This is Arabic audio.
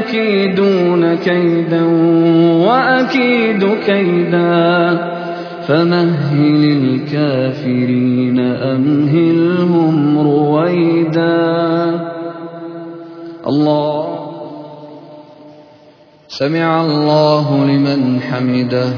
يكيدون كيدا وأكيد كيدا فمهل الكافرين أمهلهم رويدا الله سمع الله لمن حمده